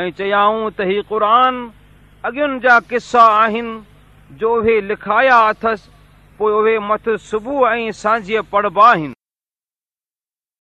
۽ چيائون ته هي قر اڳين جا قصا آهن جو اهي لکايا اٿس پوءِ اهي مٿ صبح ۽ سانجهيءَ پڙهبا آهن.